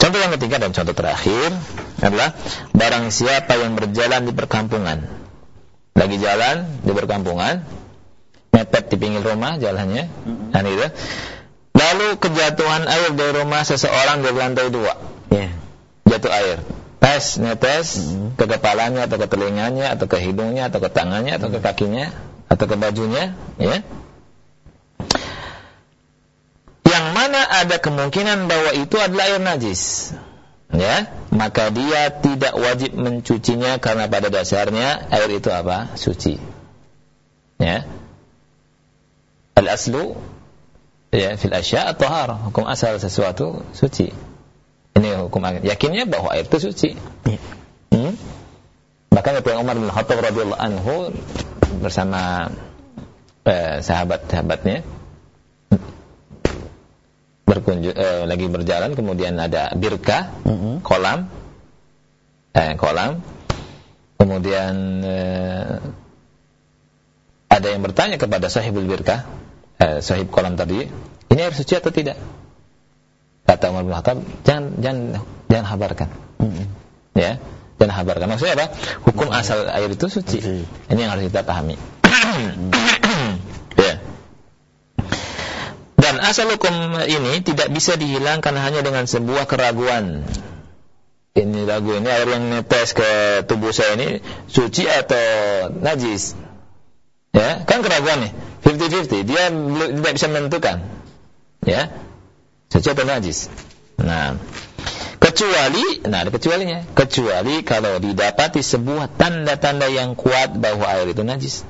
Contoh yang ketiga dan contoh terakhir adalah barang siapa yang berjalan di perkampungan. Lagi jalan di perkampungan, mepet di pinggir rumah jalannya, dan itu. Lalu kejatuhan air dari rumah seseorang dari lantai dua. Yeah jatuh air tes netes hmm. ke kepalanya atau ke telinganya atau ke hidungnya atau ke tangannya atau ke kakinya atau ke bajunya ya. Yang mana ada kemungkinan bahwa itu adalah air najis ya. Maka dia tidak wajib mencucinya karena pada dasarnya air itu apa? Suci ya. Al aslu ya fil asya atau har hukum asal sesuatu suci ini hukum yakinnya bahwa air itu suci ya. hmm? bahkan Ibnu Umar bin Khattab radhiyallahu anhu bersama eh, sahabat-sahabatnya berkunjung eh, lagi berjalan kemudian ada birka mm-hmm. kolam eh, kolam kemudian eh, ada yang bertanya kepada sahibul birka eh, sahib kolam tadi ini air suci atau tidak kata Umar bin Khattab jangan jangan jangan habarkan mm-hmm. ya jangan habarkan maksudnya apa hukum asal air itu suci okay. ini yang harus kita pahami ya dan asal hukum ini tidak bisa dihilangkan hanya dengan sebuah keraguan. Ini ragu ini air yang netes ke tubuh saya ini suci atau najis. Ya, kan keraguan nih. 50-50. Dia tidak bisa menentukan. Ya. Suci atau najis. Nah, kecuali nah ada kecualinya. Kecuali kalau didapati sebuah tanda-tanda yang kuat bahwa air itu najis.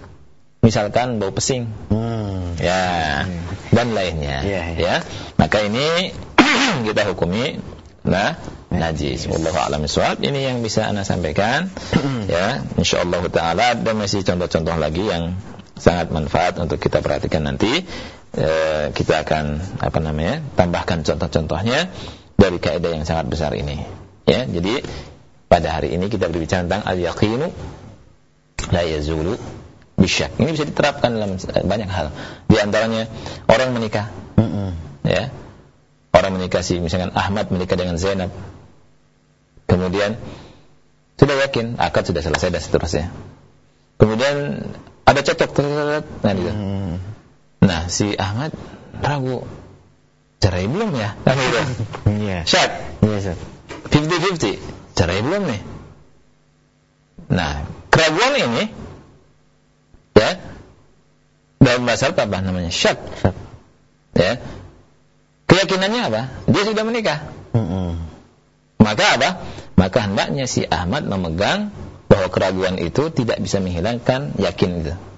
Misalkan bau pesing. Hmm. Ya. Hmm dan lainnya yeah, yeah. ya maka ini kita hukumi nah najis wallahu a'lam bishawab ini yang bisa Anda sampaikan ya insyaallah taala ada masih contoh-contoh lagi yang sangat manfaat untuk kita perhatikan nanti e, kita akan apa namanya tambahkan contoh-contohnya dari kaidah yang sangat besar ini ya jadi pada hari ini kita berbicara tentang al yaqinu la yazulu bisyak. Ini bisa diterapkan dalam banyak hal. Di antaranya orang menikah. Mm -hmm. Ya. Orang menikah si misalkan Ahmad menikah dengan Zainab. Kemudian sudah yakin akad sudah selesai dan seterusnya. Kemudian ada cocok nah gitu. Mm. Nah, si Ahmad ragu. Cerai belum ya? Nah, gitu. Iya. Syak. Iya, 50-50. Cerai belum nih? Nah, keraguan ini ya dalam bahasa apa namanya syak ya keyakinannya apa dia sudah menikah mm-hmm. maka apa maka hendaknya si Ahmad memegang bahwa keraguan itu tidak bisa menghilangkan yakin itu mm.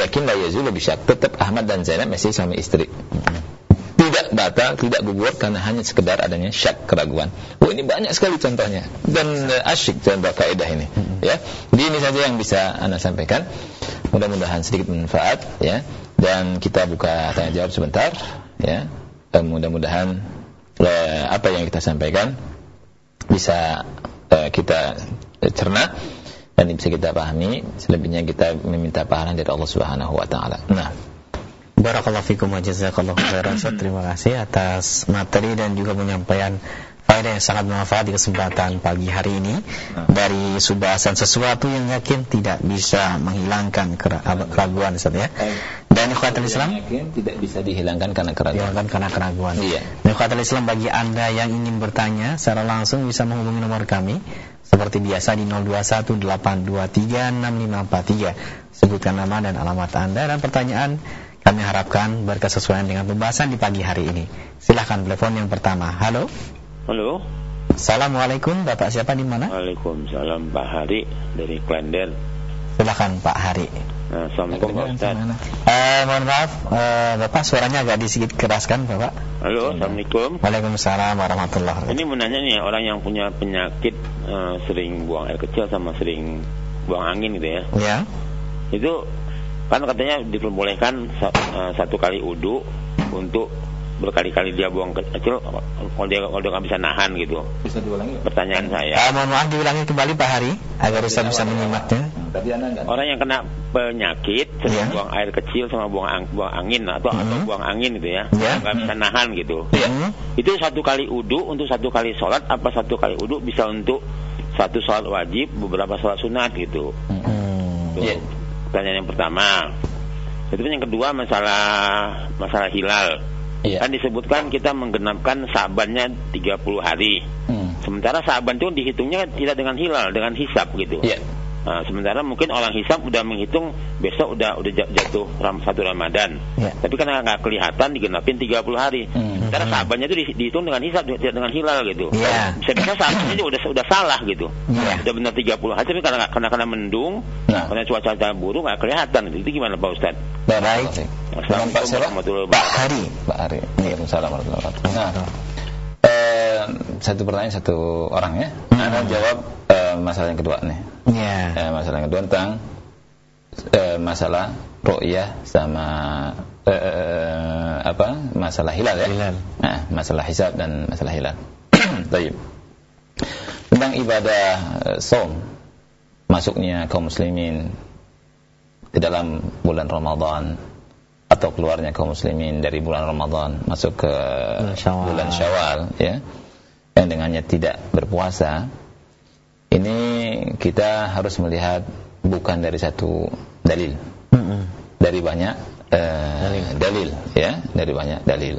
Yakin la yazulu bisyak tetap Ahmad dan Zainab masih suami istri tidak batal, tidak gugur karena hanya sekedar adanya syak keraguan. Oh ini banyak sekali contohnya dan uh, asyik contoh kaidah ini. Ya, jadi ini saja yang bisa anda sampaikan. Mudah-mudahan sedikit manfaat ya. Dan kita buka tanya jawab sebentar ya. Dan mudah-mudahan uh, apa yang kita sampaikan bisa uh, kita cerna dan bisa kita pahami. Selebihnya kita meminta pahala dari Allah Subhanahu wa taala. Nah, Barakallahu fikum wa jazakallahu khairan. Terima kasih atas materi dan juga penyampaian faedah yang sangat bermanfaat di kesempatan pagi hari ini dari subahasan sesuatu yang yakin tidak bisa menghilangkan keraguan Ustaz ya. Dan ikhwatul Islam yakin tidak bisa dihilangkan karena keraguan. Dihilangkan karena keraguan. Iya. Dan ikhwatul Islam bagi Anda yang ingin bertanya secara langsung bisa menghubungi nomor kami seperti biasa di 0218236543. Sebutkan nama dan alamat Anda dan pertanyaan kami harapkan berkesesuaian dengan pembahasan di pagi hari ini. Silahkan telepon yang pertama. Halo. Halo. Assalamualaikum, Bapak siapa di mana? Waalaikumsalam, Pak Hari dari Klender. Silahkan Pak Hari. Nah, Assalamualaikum Pak Ustaz. Eh, mohon maaf, eh, Bapak suaranya agak disedikit keraskan Bapak. Halo, Assalamualaikum. Waalaikumsalam warahmatullahi wabarakatuh. Ini menanya nih, orang yang punya penyakit uh, sering buang air kecil sama sering buang angin gitu ya. Ya. Itu kan katanya diperbolehkan eh, satu kali udu untuk berkali-kali dia buang kecil kalau dia kalau dia nggak bisa nahan gitu. Bisa diulangi? Pertanyaan saya. Uh, mohon maaf diulangi kembali Pak Hari agar bisa bisa menyimaknya. Orang yang kena penyakit sering yeah. buang air kecil sama buang ang buang angin atau mm -hmm. atau buang angin gitu ya, yeah. nggak bisa nahan gitu. Yeah. Mm -hmm. Itu satu kali udu untuk satu kali sholat apa satu kali udu bisa untuk satu sholat wajib beberapa sholat sunat gitu. Mm -hmm. Yeah pertanyaan yang pertama. Itu yang kedua masalah masalah hilal. Iya. Kan disebutkan kita menggenapkan sabannya 30 hari. Hmm. Sementara saban itu dihitungnya tidak dengan hilal, dengan hisap gitu. Iya. Nah, sementara mungkin orang hisap udah menghitung besok udah udah jatuh ram, satu Ramadan. Ya. Tapi karena nggak kelihatan digenapin 30 hari. Hmm. Sementara sahabatnya itu dihitung dengan hisap dengan hilal gitu. Ya. Bisa-bisa sahabatnya itu udah udah salah gitu. Ya. Udah benar 30 hari tapi karena karena karena mendung, nah. karena cuaca buruk nggak kelihatan. Gitu. Itu gimana Pak Ustaz? Baik. Assalamualaikum warahmatullahi wabarakatuh. Pak Hari. Pak Hari. Waalaikumsalam warahmatullahi wabarakatuh. Nah, eh, satu pertanyaan satu orang ya. Hmm. Anda jawab eh, masalah yang kedua nih. Yeah. Eh, masalah yang kedua tentang eh, masalah ru'yah sama eh, apa? Masalah hilal ya. Hilal. Nah, masalah hisab dan masalah hilal. Baik. tentang ibadah saum masuknya kaum muslimin di dalam bulan Ramadan atau keluarnya kaum muslimin dari bulan Ramadan masuk ke Syawal. bulan Syawal ya yang dengannya tidak berpuasa ini kita harus melihat bukan dari satu dalil mm -hmm. dari banyak uh, dalil. dalil ya dari banyak dalil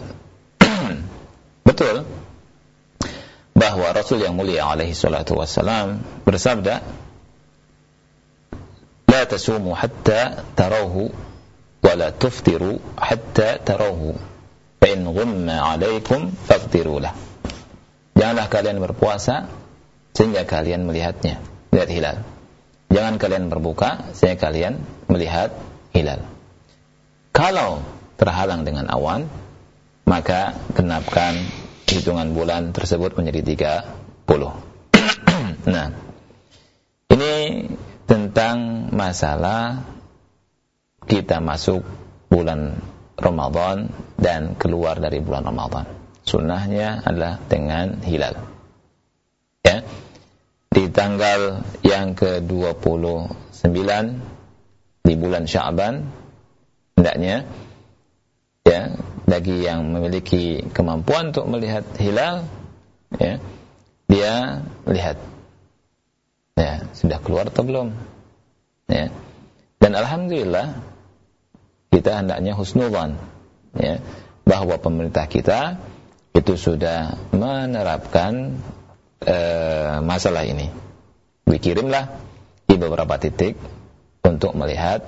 betul bahwa Rasul yang mulia alaihi salatu wassalam bersabda la tasumu hatta tarahu wa la tuftiru hatta tarahu fa in ghumma alaikum faqtiru lahu Janganlah kalian berpuasa sehingga kalian melihatnya, lihat hilal. Jangan kalian berbuka sehingga kalian melihat hilal. Kalau terhalang dengan awan, maka genapkan hitungan bulan tersebut menjadi 30. nah, ini tentang masalah kita masuk bulan Ramadan dan keluar dari bulan Ramadan. Sunnahnya adalah dengan hilal. Ya. Di tanggal yang ke-29 di bulan Sya'ban hendaknya ya bagi yang memiliki kemampuan untuk melihat hilal ya dia lihat ya sudah keluar atau belum ya dan alhamdulillah kita hendaknya husnudzan ya bahwa pemerintah kita itu sudah menerapkan e, masalah ini. Dikirimlah di beberapa titik untuk melihat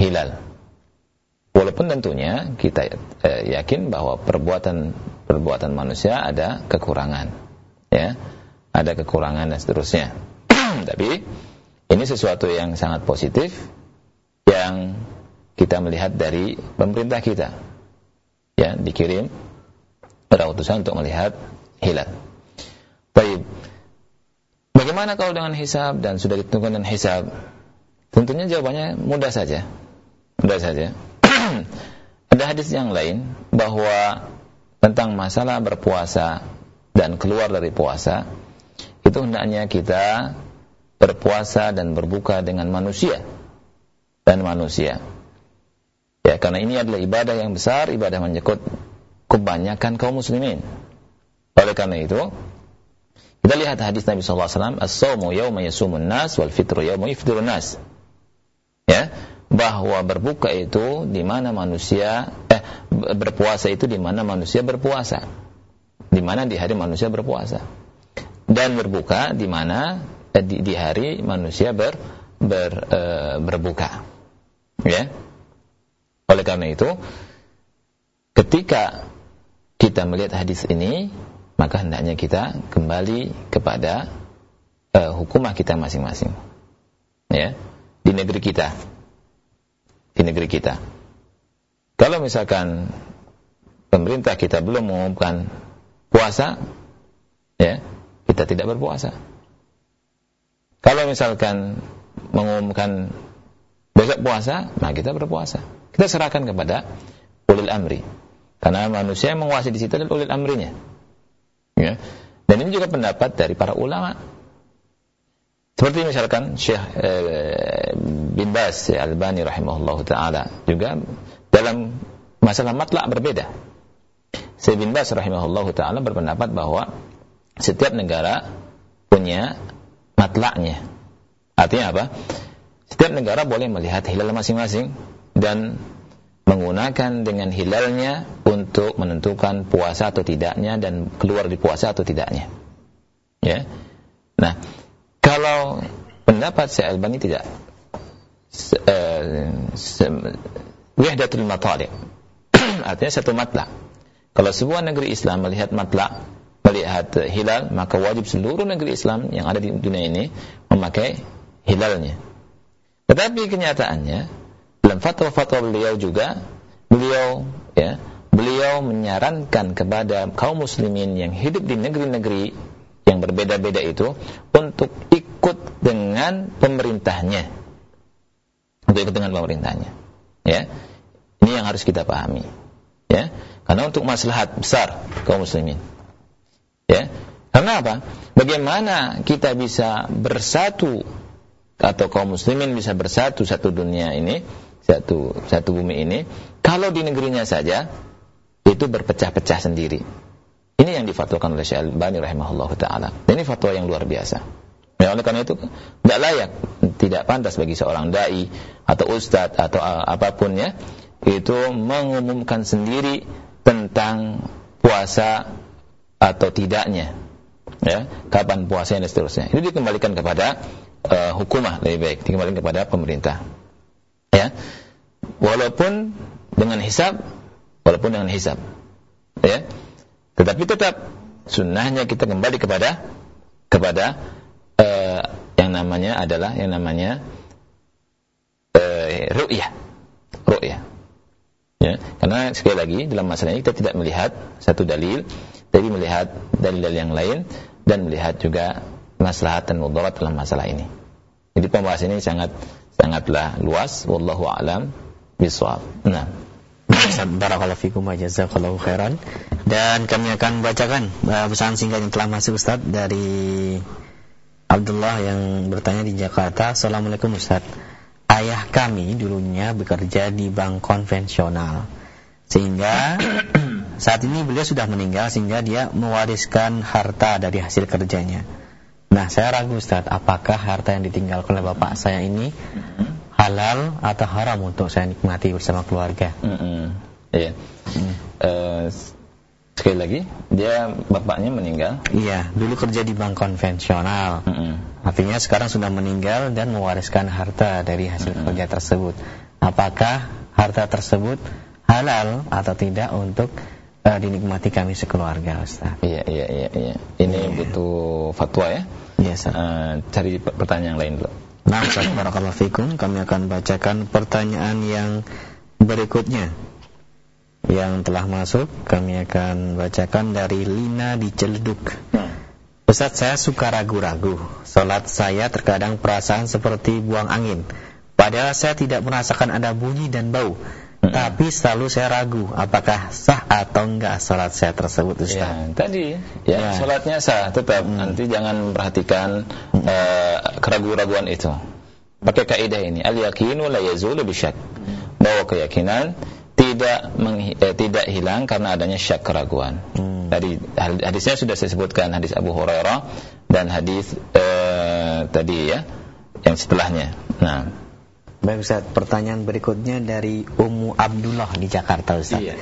hilal. Walaupun tentunya kita e, yakin bahwa perbuatan perbuatan manusia ada kekurangan, ya, ada kekurangan dan seterusnya. Tapi ini sesuatu yang sangat positif yang kita melihat dari pemerintah kita. Ya, dikirim pada utusan untuk melihat hilal. Baik. Bagaimana kalau dengan hisab dan sudah ditentukan dengan hisab? Tentunya jawabannya mudah saja. Mudah saja. Ada hadis yang lain bahwa tentang masalah berpuasa dan keluar dari puasa itu hendaknya kita berpuasa dan berbuka dengan manusia dan manusia Ya, karena ini adalah ibadah yang besar, ibadah menyekut kebanyakan kaum muslimin. Oleh karena itu, kita lihat hadis Nabi SAW, As-sawmu yawma yasumun nas, wal fitru yawma yiftirun nas. Ya, bahwa berbuka itu di mana manusia, eh, berpuasa itu di mana manusia berpuasa. Di mana di hari manusia berpuasa. Dan berbuka di mana eh, di, di hari manusia ber, ber, eh, berbuka. Ya. Oleh karena itu, ketika kita melihat hadis ini, maka hendaknya kita kembali kepada uh, hukumah kita masing-masing. Ya, di negeri kita. Di negeri kita. Kalau misalkan pemerintah kita belum mengumumkan puasa, ya, kita tidak berpuasa. Kalau misalkan mengumumkan besok puasa, nah kita berpuasa. Kita serahkan kepada ulil amri. Karena manusia yang menguasai di situ adalah ulil amrinya. Ya. Dan ini juga pendapat dari para ulama. Seperti misalkan Syekh eh, bin Bas Al-Bani rahimahullah taala juga dalam masalah matlak berbeda. Syekh bin Bas rahimahullah taala berpendapat bahwa setiap negara punya matlaknya. Artinya apa? Setiap negara boleh melihat hilal masing-masing dan menggunakan dengan hilalnya untuk menentukan puasa atau tidaknya dan keluar di puasa atau tidaknya. Ya. Nah, kalau pendapat Syekh Albani tidak uh, wahdatul matali' artinya satu matla kalau sebuah negeri Islam melihat matla melihat hilal maka wajib seluruh negeri Islam yang ada di dunia ini memakai hilalnya tetapi kenyataannya dalam fatwa-fatwa beliau juga beliau ya beliau menyarankan kepada kaum muslimin yang hidup di negeri-negeri yang berbeda-beda itu untuk ikut dengan pemerintahnya. Untuk ikut dengan pemerintahnya. Ya. Ini yang harus kita pahami. Ya. Karena untuk maslahat besar kaum muslimin. Ya. Karena apa? Bagaimana kita bisa bersatu atau kaum muslimin bisa bersatu satu dunia ini satu satu bumi ini kalau di negerinya saja itu berpecah-pecah sendiri. Ini yang difatwakan oleh Syekh Al-Bani rahimahullah taala. Ini fatwa yang luar biasa. Ya, oleh karena itu tidak layak, tidak pantas bagi seorang dai atau ustadz atau apa pun ya itu mengumumkan sendiri tentang puasa atau tidaknya. Ya, kapan puasanya dan seterusnya. Ini dikembalikan kepada uh, hukumah lebih baik, dikembalikan kepada pemerintah. Walaupun dengan hisab walaupun dengan hisab. Ya. Tetapi tetap sunnahnya kita kembali kepada kepada uh, yang namanya adalah yang namanya uh, ru'yah. Ru'yah. Ya, karena sekali lagi dalam masalah ini kita tidak melihat satu dalil, tapi melihat dalil-dalil yang lain dan melihat juga maslahat dan mudarat dalam masalah ini. Jadi pembahasan ini sangat sangatlah luas wallahu alam bisawab. Nah. Barakallahu fikum wa jazakallahu khairan. Dan kami akan bacakan uh, pesan singkat yang telah masuk Ustaz dari Abdullah yang bertanya di Jakarta. Assalamualaikum Ustaz. Ayah kami dulunya bekerja di bank konvensional. Sehingga saat ini beliau sudah meninggal sehingga dia mewariskan harta dari hasil kerjanya. Nah, saya ragu Ustaz, apakah harta yang ditinggalkan oleh bapak saya ini halal atau haram untuk saya nikmati bersama keluarga. Mm -hmm. Iya. Mm. Uh, sekali lagi, dia bapaknya meninggal. Iya, dulu kerja di bank konvensional. Mm -hmm. Artinya sekarang sudah meninggal dan mewariskan harta dari hasil mm -hmm. kerja tersebut. Apakah harta tersebut halal atau tidak untuk uh, dinikmati kami sekeluarga, Ustaz? Iya, iya, iya, iya. Ini yeah. butuh fatwa ya. Iya, yes, uh, cari pertanyaan lain dulu. Nah, barakallahu fikum, kami akan bacakan pertanyaan yang berikutnya yang telah masuk. Kami akan bacakan dari Lina di Celduk. Ustaz, saya suka ragu-ragu. Salat saya terkadang perasaan seperti buang angin. Padahal saya tidak merasakan ada bunyi dan bau. Hmm. Tapi selalu saya ragu apakah sah atau enggak salat saya tersebut Ustaz. Ya, tadi ya, ya. salatnya sah tetap. Hmm. Nanti jangan memperhatikan hmm. uh, keraguan-raguan itu. Pakai kaidah ini, al yakinu la yazulu bisyak. Bahwa keyakinan tidak meng, eh, tidak hilang karena adanya syak keraguan. Hmm. Tadi hadisnya sudah saya sebutkan hadis Abu Hurairah dan hadis eh, tadi ya yang setelahnya. Nah, Baik Ustaz, pertanyaan berikutnya dari Ummu Abdullah di Jakarta Ustaz. Iya,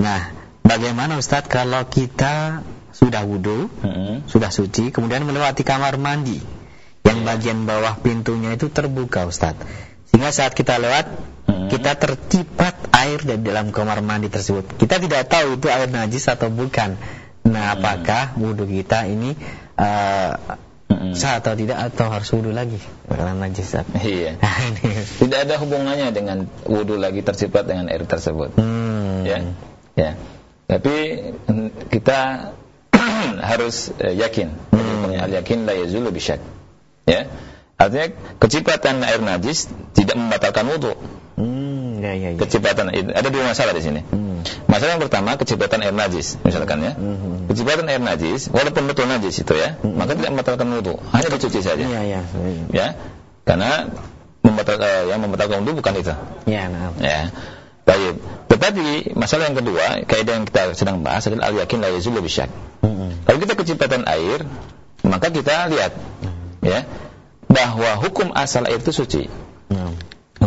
nah, bagaimana Ustaz kalau kita sudah wudhu, mm -hmm. sudah suci, kemudian melewati kamar mandi yang iya. bagian bawah pintunya itu terbuka Ustaz. Sehingga saat kita lewat, mm -hmm. kita tercipat air dari dalam kamar mandi tersebut. Kita tidak tahu itu air najis atau bukan. Nah, apakah wudhu kita ini uh, hmm. sah atau tidak atau harus wudhu lagi? Karena najis iya. Nah, tidak ada hubungannya dengan wudhu lagi terciprat dengan air tersebut. Hmm. ya. Ya. Tapi kita harus uh, yakin. Hmm. al yakin la yazulu bisyak ya. Artinya kecipratan air najis tidak membatalkan wudhu hmm, ya, ya, ya. ada dua masalah di sini hmm. Masalah yang pertama kecipratan air najis misalkan ya. Mm-hmm. Kecipratan air najis walaupun betul najis itu ya, mm-hmm. maka tidak membatalkan wudu, hanya dicuci saja. Iya, iya. Ya. Karena membatal uh, yang membatalkan wudu bukan itu. Iya, nah. Ya. Baik. Tetapi masalah yang kedua, kaidah yang kita sedang bahas adalah al-yakin la yazulu bisyak. Mm-hmm. Kalau kita kecipratan air, maka kita lihat mm-hmm. ya bahwa hukum asal air itu suci.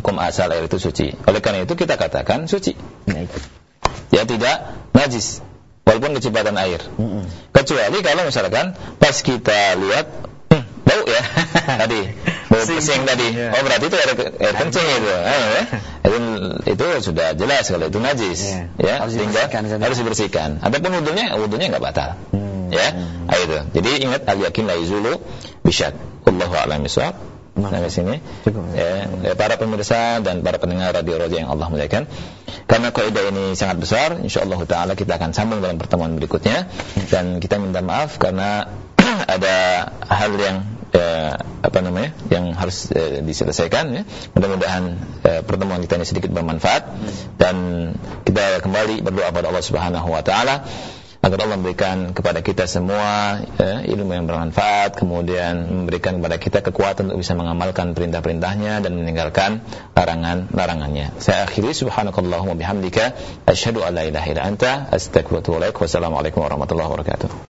Hukum asal air itu suci. Oleh karena itu kita katakan suci. Nah, ya tidak najis walaupun kecepatan air. Mm. Kecuali kalau misalkan pas kita lihat hmm, bau ya tadi bau pesing tadi. Yeah. Oh berarti itu air, air kencing itu. Eh, ya. itu. Itu sudah jelas kalau itu najis. Yeah. Ya, harus dibersihkan. Harus dibersihkan. Adapun wudhunya, wudhunya nggak batal. Hmm. Ya, hmm. itu. Jadi ingat al yakin la yuzulu bisyak. Allahu a'lam bishawab. Sampai sini. Ya, ya, para pemirsa dan para pendengar radio Roja yang Allah muliakan. Karena kaidah ini sangat besar, insyaallah taala kita akan sambung dalam pertemuan berikutnya dan kita minta maaf karena ada hal yang ya, apa namanya yang harus eh, diselesaikan ya. Mudah-mudahan eh, pertemuan kita ini sedikit bermanfaat dan kita kembali berdoa pada Allah Subhanahu wa taala agar Allah memberikan kepada kita semua ya, ilmu yang bermanfaat kemudian memberikan kepada kita kekuatan untuk bisa mengamalkan perintah-perintahnya dan meninggalkan larangan-larangannya. Saya akhiri subhanakallahumma bihamdika asyhadu an la ilaha illa anta astaghfiruka wa atubu ilaik. Wassalamu warahmatullahi wabarakatuh